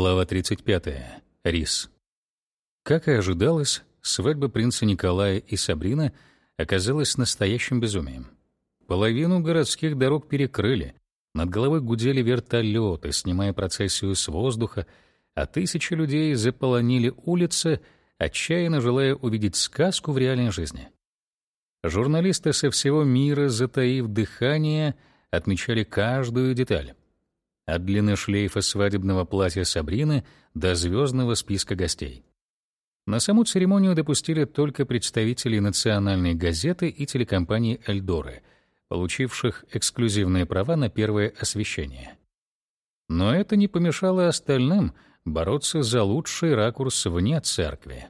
Глава 35. Рис. Как и ожидалось, свадьба принца Николая и Сабрины оказалась настоящим безумием. Половину городских дорог перекрыли, над головой гудели вертолеты, снимая процессию с воздуха, а тысячи людей заполонили улицы, отчаянно желая увидеть сказку в реальной жизни. Журналисты со всего мира, затаив дыхание, отмечали каждую деталь от длины шлейфа свадебного платья Сабрины до звездного списка гостей. На саму церемонию допустили только представителей национальной газеты и телекомпании «Эльдоры», получивших эксклюзивные права на первое освещение. Но это не помешало остальным бороться за лучший ракурс вне церкви.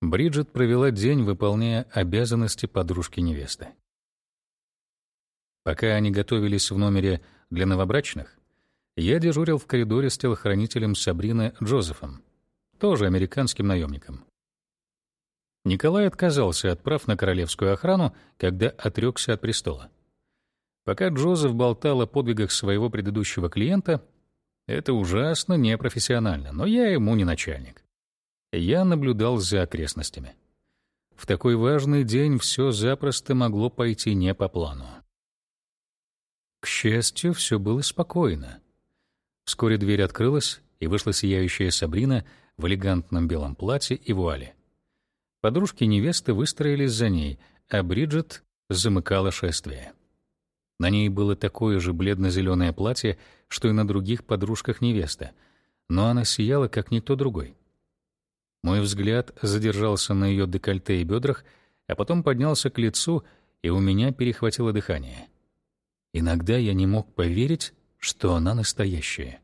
Бриджит провела день, выполняя обязанности подружки невесты. Пока они готовились в номере для новобрачных, я дежурил в коридоре с телохранителем Сабрины Джозефом, тоже американским наемником. Николай отказался от прав на королевскую охрану, когда отрекся от престола. Пока Джозеф болтал о подвигах своего предыдущего клиента, это ужасно непрофессионально, но я ему не начальник. Я наблюдал за окрестностями. В такой важный день все запросто могло пойти не по плану. К счастью, все было спокойно. Вскоре дверь открылась, и вышла сияющая Сабрина в элегантном белом платье и вуале. Подружки невесты выстроились за ней, а Бриджит замыкала шествие. На ней было такое же бледно-зеленое платье, что и на других подружках невесты, но она сияла, как никто другой. Мой взгляд задержался на ее декольте и бедрах, а потом поднялся к лицу, и у меня перехватило дыхание. Иногда я не мог поверить, что она настоящая.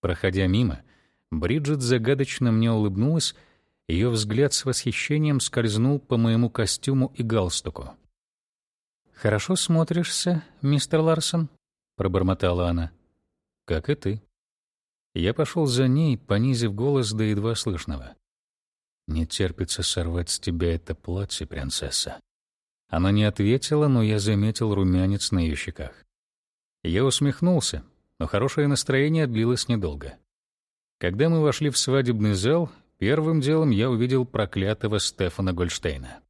Проходя мимо, Бриджит загадочно мне улыбнулась, ее взгляд с восхищением скользнул по моему костюму и галстуку. «Хорошо смотришься, мистер Ларсон», — пробормотала она. «Как и ты». Я пошел за ней, понизив голос до едва слышного. «Не терпится сорвать с тебя это платье, принцесса». Она не ответила, но я заметил румянец на ее щеках. Я усмехнулся, но хорошее настроение длилось недолго. Когда мы вошли в свадебный зал, первым делом я увидел проклятого Стефана Гольштейна,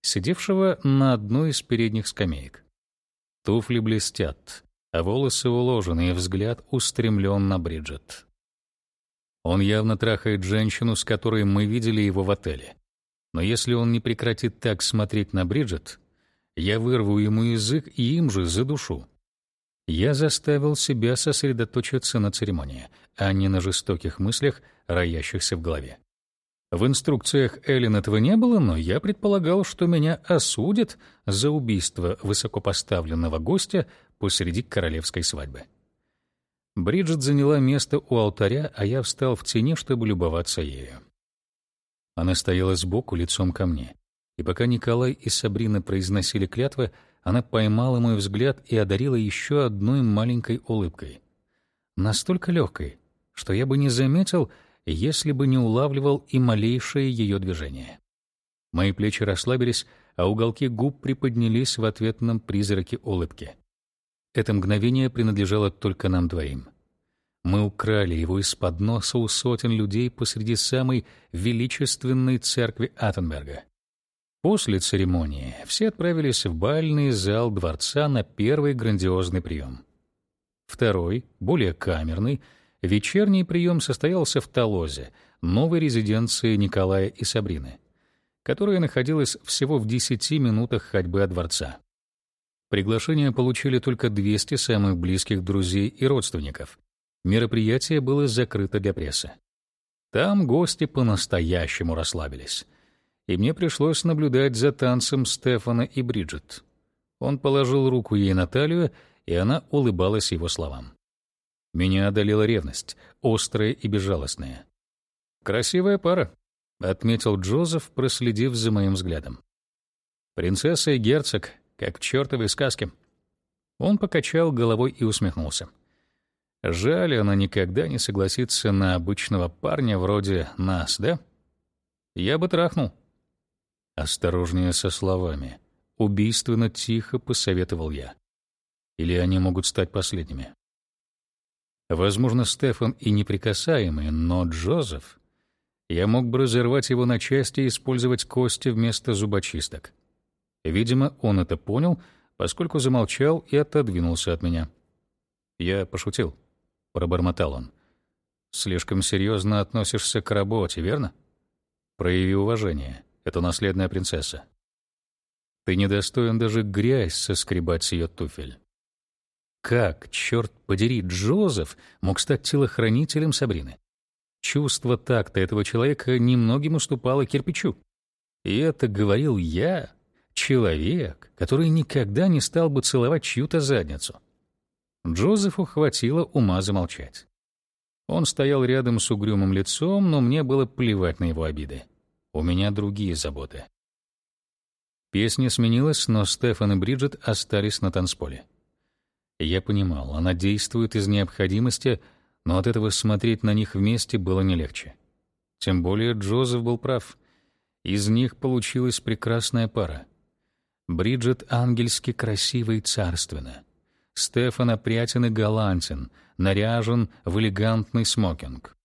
сидевшего на одной из передних скамеек. Туфли блестят, а волосы уложены, и взгляд устремлен на Бриджит. Он явно трахает женщину, с которой мы видели его в отеле. Но если он не прекратит так смотреть на Бриджит, я вырву ему язык и им же задушу. Я заставил себя сосредоточиться на церемонии, а не на жестоких мыслях, роящихся в голове. В инструкциях Эллен этого не было, но я предполагал, что меня осудят за убийство высокопоставленного гостя посреди королевской свадьбы. Бриджит заняла место у алтаря, а я встал в тени, чтобы любоваться ею. Она стояла сбоку, лицом ко мне. И пока Николай и Сабрина произносили клятвы, она поймала мой взгляд и одарила еще одной маленькой улыбкой. Настолько легкой, что я бы не заметил, если бы не улавливал и малейшее ее движение. Мои плечи расслабились, а уголки губ приподнялись в ответном призраке улыбки. Это мгновение принадлежало только нам двоим. Мы украли его из-под носа у сотен людей посреди самой величественной церкви Аттенберга. После церемонии все отправились в бальный зал дворца на первый грандиозный прием. Второй, более камерный, вечерний прием состоялся в Толозе, новой резиденции Николая и Сабрины, которая находилась всего в 10 минутах ходьбы от дворца. Приглашение получили только 200 самых близких друзей и родственников. Мероприятие было закрыто для прессы. Там гости по-настоящему расслабились — и мне пришлось наблюдать за танцем Стефана и Бриджит. Он положил руку ей на талию, и она улыбалась его словам. Меня одолела ревность, острая и безжалостная. «Красивая пара», — отметил Джозеф, проследив за моим взглядом. «Принцесса и герцог, как в чертовой сказке». Он покачал головой и усмехнулся. «Жаль, она никогда не согласится на обычного парня вроде нас, да? Я бы трахнул». Осторожнее со словами. Убийственно тихо посоветовал я. Или они могут стать последними. Возможно, Стефан и неприкасаемый, но Джозеф... Я мог бы разорвать его на части и использовать кости вместо зубочисток. Видимо, он это понял, поскольку замолчал и отодвинулся от меня. Я пошутил. Пробормотал он. «Слишком серьезно относишься к работе, верно? Прояви уважение. Это наследная принцесса. Ты недостоин даже грязь соскребать с ее туфель. Как, черт подери, Джозеф мог стать телохранителем Сабрины? Чувство такта этого человека немногим уступало кирпичу. И это говорил я, человек, который никогда не стал бы целовать чью-то задницу. Джозефу хватило ума замолчать. Он стоял рядом с угрюмым лицом, но мне было плевать на его обиды. У меня другие заботы. Песня сменилась, но Стефан и Бриджит остались на танцполе. Я понимал, она действует из необходимости, но от этого смотреть на них вместе было не легче. Тем более Джозеф был прав. Из них получилась прекрасная пара. Бриджит ангельски красива и царственна. Стефан опрятен и галантен, наряжен в элегантный смокинг.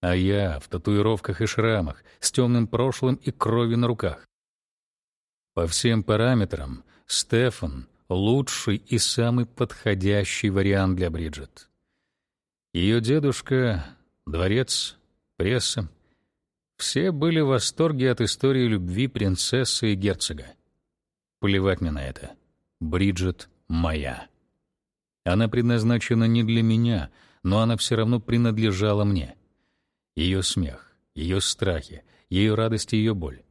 А я в татуировках и шрамах, с темным прошлым и кровью на руках. По всем параметрам Стефан — лучший и самый подходящий вариант для Бриджит. Ее дедушка, дворец, пресса — все были в восторге от истории любви принцессы и герцога. Плевать мне на это. Бриджит моя. Она предназначена не для меня, но она все равно принадлежала мне. Ее смех, ее страхи, ее радость и ее боль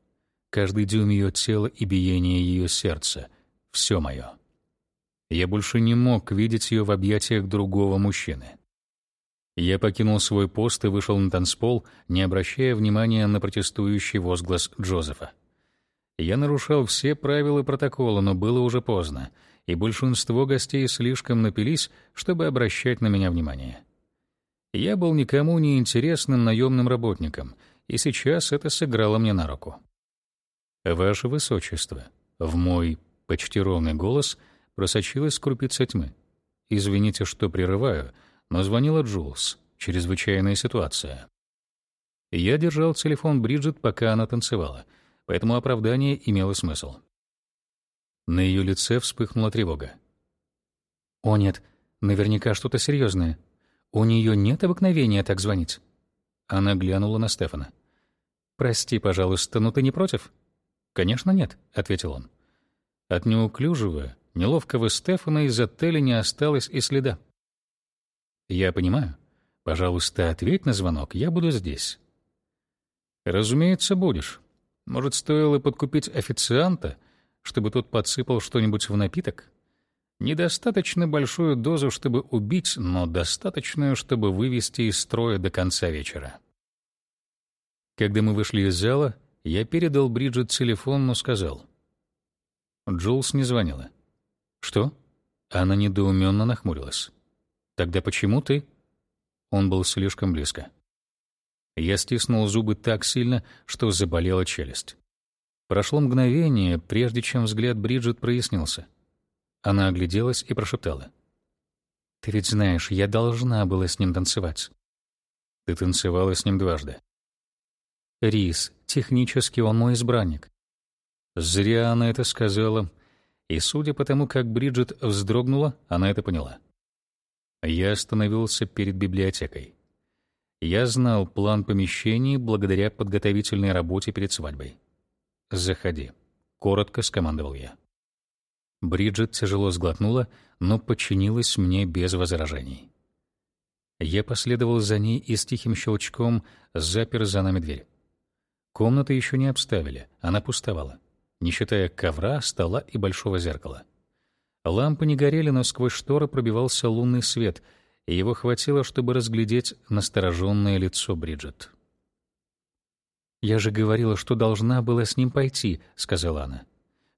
каждый дюйм ее тела и биение ее сердца — все мое. Я больше не мог видеть ее в объятиях другого мужчины. Я покинул свой пост и вышел на танцпол, не обращая внимания на протестующий возглас Джозефа. Я нарушал все правила протокола, но было уже поздно, и большинство гостей слишком напились, чтобы обращать на меня внимание. Я был никому не интересным наемным работником, и сейчас это сыграло мне на руку. «Ваше Высочество», — в мой почти ровный голос просочилась крупица тьмы. «Извините, что прерываю, но звонила Джулс. Чрезвычайная ситуация». Я держал телефон Бриджит, пока она танцевала, поэтому оправдание имело смысл. На ее лице вспыхнула тревога. «О нет, наверняка что-то серьезное. У нее нет обыкновения так звонить». Она глянула на Стефана. «Прости, пожалуйста, но ты не против?» «Конечно нет», — ответил он. От неуклюжего, неловкого Стефана из отеля не осталось и следа. «Я понимаю. Пожалуйста, ответь на звонок, я буду здесь». «Разумеется, будешь. Может, стоило подкупить официанта, чтобы тот подсыпал что-нибудь в напиток? Недостаточно большую дозу, чтобы убить, но достаточную, чтобы вывести из строя до конца вечера». Когда мы вышли из зала, я передал Бриджит телефон, но сказал. Джулс не звонила. «Что?» Она недоуменно нахмурилась. «Тогда почему ты?» Он был слишком близко. Я стиснул зубы так сильно, что заболела челюсть. Прошло мгновение, прежде чем взгляд Бриджит прояснился. Она огляделась и прошептала. «Ты ведь знаешь, я должна была с ним танцевать». «Ты танцевала с ним дважды». Рис, технически он мой избранник. Зря она это сказала, и судя по тому, как Бриджит вздрогнула, она это поняла. Я остановился перед библиотекой. Я знал план помещений благодаря подготовительной работе перед свадьбой. «Заходи», — коротко скомандовал я. Бриджит тяжело сглотнула, но подчинилась мне без возражений. Я последовал за ней и с тихим щелчком запер за нами дверь. Комнаты еще не обставили, она пустовала, не считая ковра, стола и большого зеркала. Лампы не горели, но сквозь шторы пробивался лунный свет, и его хватило, чтобы разглядеть настороженное лицо Бриджит. «Я же говорила, что должна была с ним пойти», — сказала она.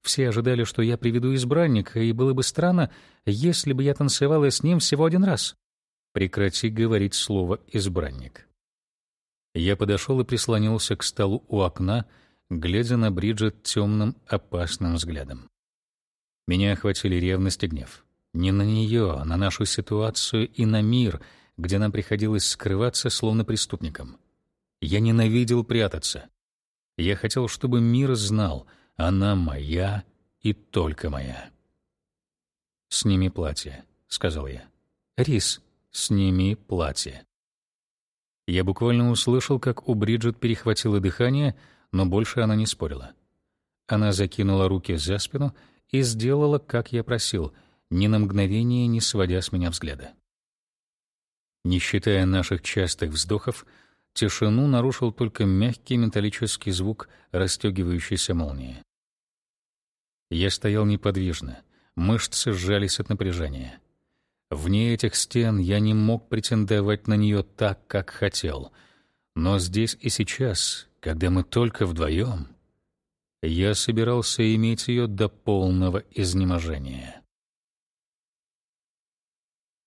«Все ожидали, что я приведу избранника, и было бы странно, если бы я танцевала с ним всего один раз». «Прекрати говорить слово «избранник». Я подошел и прислонился к столу у окна, глядя на Бриджит темным, опасным взглядом. Меня охватили ревность и гнев. Не на нее, а на нашу ситуацию и на мир, где нам приходилось скрываться, словно преступникам. Я ненавидел прятаться. Я хотел, чтобы мир знал, она моя и только моя. «Сними платье», — сказал я. «Рис, сними платье». Я буквально услышал, как у Бриджит перехватило дыхание, но больше она не спорила. Она закинула руки за спину и сделала, как я просил, ни на мгновение не сводя с меня взгляда. Не считая наших частых вздохов, тишину нарушил только мягкий металлический звук расстегивающейся молнии. Я стоял неподвижно, мышцы сжались от напряжения. Вне этих стен я не мог претендовать на нее так, как хотел. Но здесь и сейчас, когда мы только вдвоем, я собирался иметь ее до полного изнеможения.